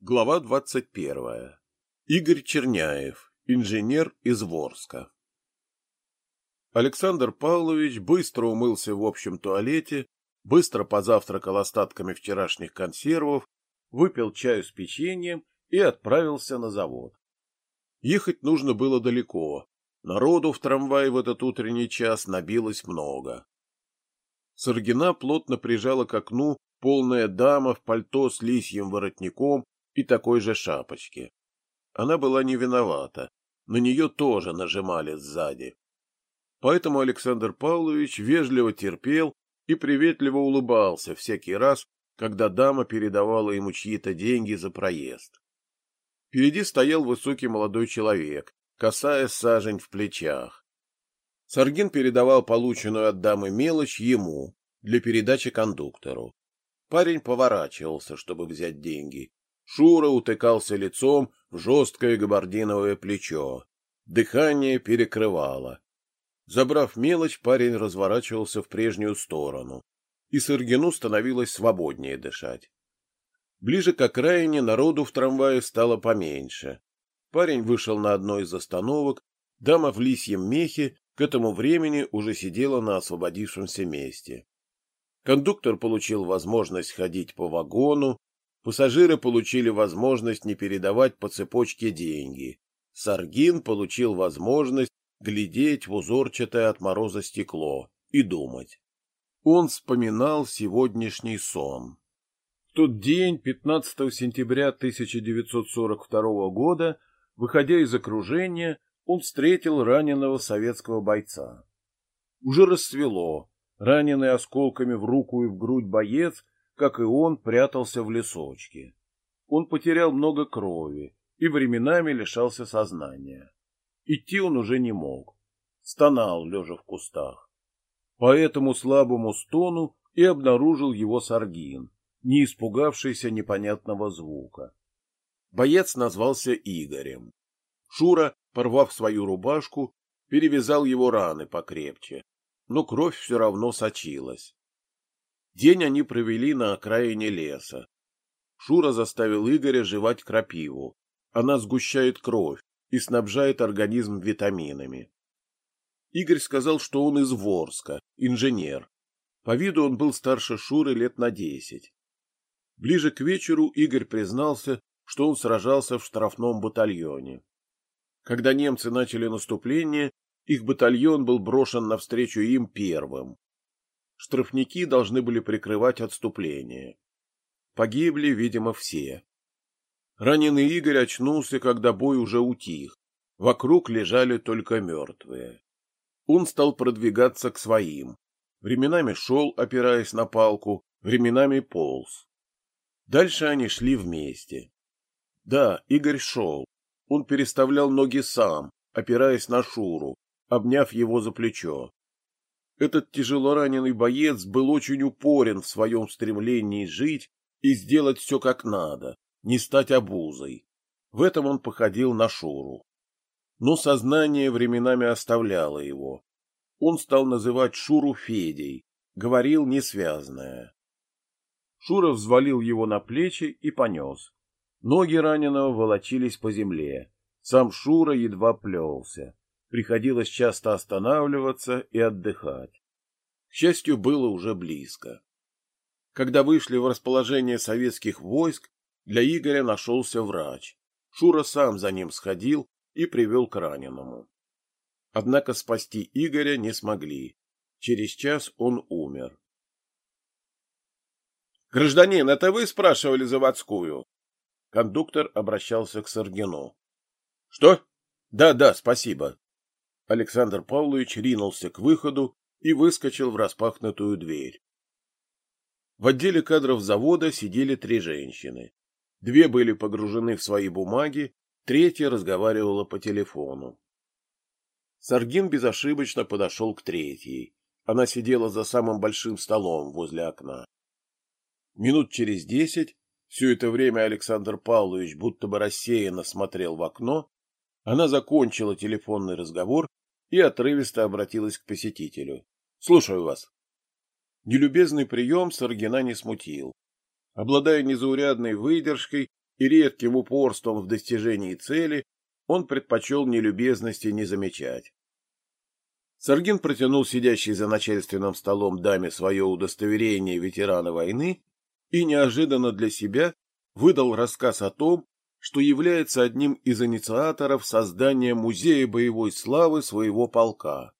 Глава 21. Игорь Черняев, инженер из Ворска. Александр Павлович быстро умылся в общем туалете, быстро позавтракал остатками вчерашних консервов, выпил чаю с печеньем и отправился на завод. Ехать нужно было далеко. Народу в трамвае в этот утренний час набилось много. Саргина плотно прижала к окну полная дама в пальто с лисьим воротником и такой же шапочке. Она была не виновата, на нее тоже нажимали сзади. Поэтому Александр Павлович вежливо терпел и приветливо улыбался всякий раз, когда дама передавала ему чьи-то деньги за проезд. Впереди стоял высокий молодой человек, касая сажень в плечах. Саргин передавал полученную от дамы мелочь ему для передачи кондуктору. Парень поворачивался, чтобы взять деньги, Шура утыкался лицом в жесткое габардиновое плечо. Дыхание перекрывало. Забрав мелочь, парень разворачивался в прежнюю сторону, и Сыргину становилось свободнее дышать. Ближе к окраине народу в трамвае стало поменьше. Парень вышел на одной из остановок, дама в лисьем мехе к этому времени уже сидела на освободившемся месте. Кондуктор получил возможность ходить по вагону, Пассажиры получили возможность не передавать по цепочке деньги. Саргин получил возможность глядеть в узорчатое от мороза стекло и думать. Он вспоминал сегодняшний сон. В тот день, 15 сентября 1942 года, выходя из окружения, он встретил раненого советского бойца. Уже рассвело. Раненый осколками в руку и в грудь боец как и он, прятался в лесочке. Он потерял много крови и временами лишался сознания. Идти он уже не мог. Стонал, лежа в кустах. По этому слабому стону и обнаружил его Саргин, не испугавшийся непонятного звука. Боец назвался Игорем. Шура, порвав свою рубашку, перевязал его раны покрепче, но кровь все равно сочилась. День они провели на окраине леса. Шура заставил Игоря жевать крапиву. Она сгущает кровь и снабжает организм витаминами. Игорь сказал, что он из Ворска, инженер. По виду он был старше Шуры лет на десять. Ближе к вечеру Игорь признался, что он сражался в штрафном батальоне. Когда немцы начали наступление, их батальон был брошен навстречу им первым штрафники должны были прикрывать отступление. Погибли, видимо, все. Раненый Игорь очнулся, когда бой уже утих. Вокруг лежали только мертвые. Он стал продвигаться к своим. Временами шел, опираясь на палку, временами полз. Дальше они шли вместе. Да, Игорь шел. Он переставлял ноги сам, опираясь на Шуру, обняв его за плечо. Этот тяжелораненый боец был очень упорен в своем стремлении жить и сделать все как надо, не стать обузой. В этом он походил на Шуру. Но сознание временами оставляло его. Он стал называть Шуру Федей, говорил несвязное. Шура взвалил его на плечи и понес. Ноги раненого волочились по земле. Сам Шура едва плелся. Приходилось часто останавливаться и отдыхать. К счастью, было уже близко. Когда вышли в расположение советских войск, для Игоря нашелся врач. Шура сам за ним сходил и привел к раненому. Однако спасти Игоря не смогли. Через час он умер. «Гражданин, это вы спрашивали заводскую?» Кондуктор обращался к Саргину. «Что? Да, да, спасибо. Александр Павлович ринулся к выходу и выскочил в распахнутую дверь. В отделе кадров завода сидели три женщины. Две были погружены в свои бумаги, третья разговаривала по телефону. Саргин безошибочно подошел к третьей. Она сидела за самым большим столом возле окна. Минут через десять, все это время Александр Павлович будто бы рассеянно смотрел в окно, она закончила телефонный разговор и отрывисто обратилась к посетителю. — Слушаю вас. Нелюбезный прием Саргина не смутил. Обладая незаурядной выдержкой, и редким упорством в достижении цели он предпочел ни любезности не замечать. Саргин протянул сидящей за начальственным столом даме свое удостоверение ветерана войны и неожиданно для себя выдал рассказ о том, что является одним из инициаторов создания музея боевой славы своего полка.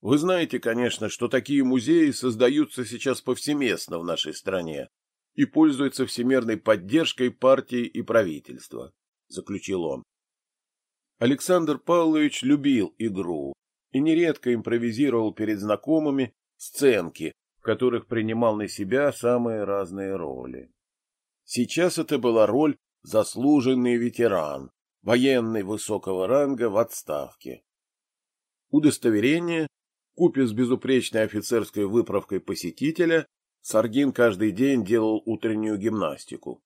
Вы знаете, конечно, что такие музеи создаются сейчас повсеместно в нашей стране и пользуются всемирной поддержкой партии и правительства, заключил он. Александр Павлович любил игру и нередко импровизировал перед знакомыми сценки, в которых принимал на себя самые разные роли. Сейчас это была роль заслуженный ветеран, военный высокого ранга в отставке. Удостоверение, купе с безупречной офицерской выправкой посетителя, Саргин каждый день делал утреннюю гимнастику,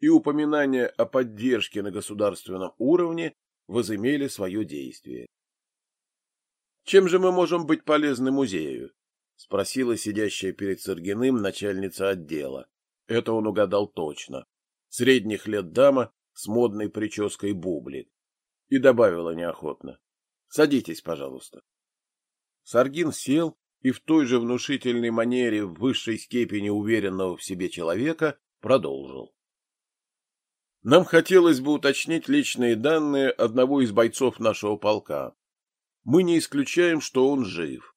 и упоминания о поддержке на государственном уровне возымели свое действие. «Чем же мы можем быть полезны музею?» — спросила сидящая перед Саргиным начальница отдела. Это он угадал точно. Средних лет дама с модной прической бублик. И добавила неохотно. «Садитесь, пожалуйста». Саргин сел и в той же внушительной манере в высшей степени уверенного в себе человека продолжил. Нам хотелось бы уточнить личные данные одного из бойцов нашего полка. Мы не исключаем, что он жив.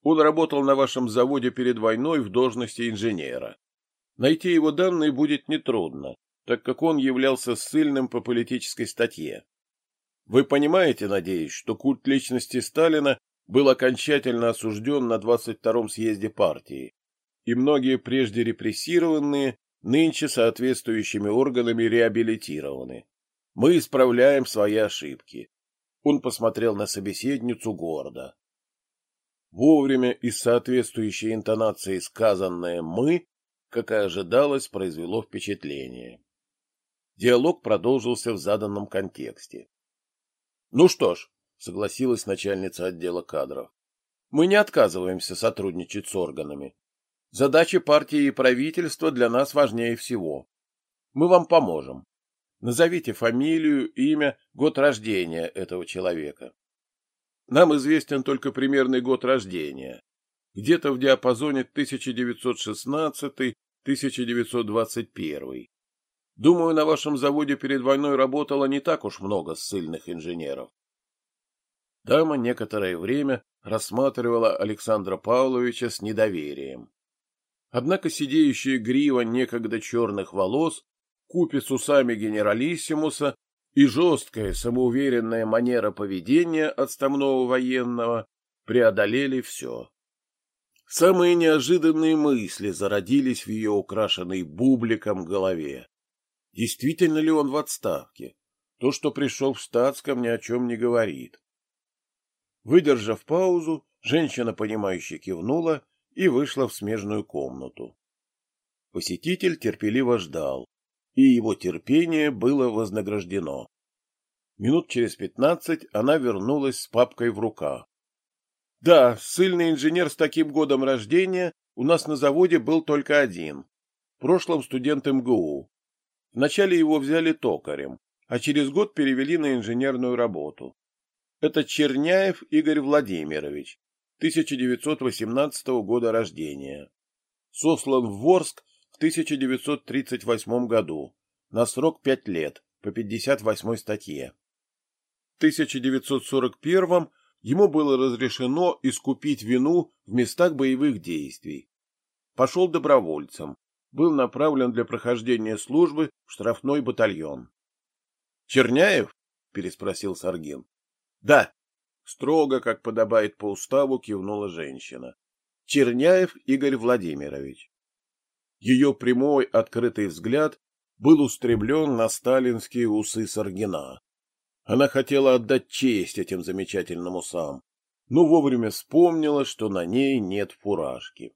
Он работал на вашем заводе перед войной в должности инженера. Найти его данные будет нетрудно, так как он являлся ссыльным по политической статье. Вы понимаете, надеюсь, что культ личности Сталина был окончательно осужден на 22-м съезде партии, и многие прежде репрессированные нынче соответствующими органами реабилитированы. Мы исправляем свои ошибки. Он посмотрел на собеседницу гордо. Вовремя и с соответствующей интонацией сказанное «мы», как и ожидалось, произвело впечатление. Диалог продолжился в заданном контексте. «Ну что ж», — согласилась начальница отдела кадров, — «мы не отказываемся сотрудничать с органами. Задачи партии и правительства для нас важнее всего. Мы вам поможем. Назовите фамилию, имя, год рождения этого человека. Нам известен только примерный год рождения. Где-то в диапазоне 1916-1921. Думаю, на вашем заводе перед войной работало не так уж много ссыльных инженеров. Дама некоторое время рассматривала Александра Павловича с недоверием. Однако сидеющая грива некогда черных волос, купе с усами генералиссимуса и жесткая самоуверенная манера поведения отставного военного преодолели все. Самые неожиданные мысли зародились в ее украшенной бубликом голове. Действительно ли он в отставке? То, что пришел в штатском, ни о чем не говорит. Выдержав паузу, женщина, понимающе кивнула и вышла в смежную комнату. Посетитель терпеливо ждал, и его терпение было вознаграждено. Минут через пятнадцать она вернулась с папкой в руках. Да, сильный инженер с таким годом рождения у нас на заводе был только один. В прошлом студент МГУ. Вначале его взяли токарем, а через год перевели на инженерную работу. Это Черняев Игорь Владимирович, 1918 года рождения. Сослан в Ворск в 1938 году на срок 5 лет по 58 статье. В 1941 ему было разрешено искупить вину в местах боевых действий. Пошел добровольцем, был направлен для прохождения службы в штрафной батальон. «Черняев?» — переспросил Саргин. «Да», Строго, как подобает по уставу, кивнула женщина. Черняев Игорь Владимирович. Ее прямой открытый взгляд был устремлен на сталинские усы Саргина. Она хотела отдать честь этим замечательным усам, но вовремя вспомнила, что на ней нет фуражки.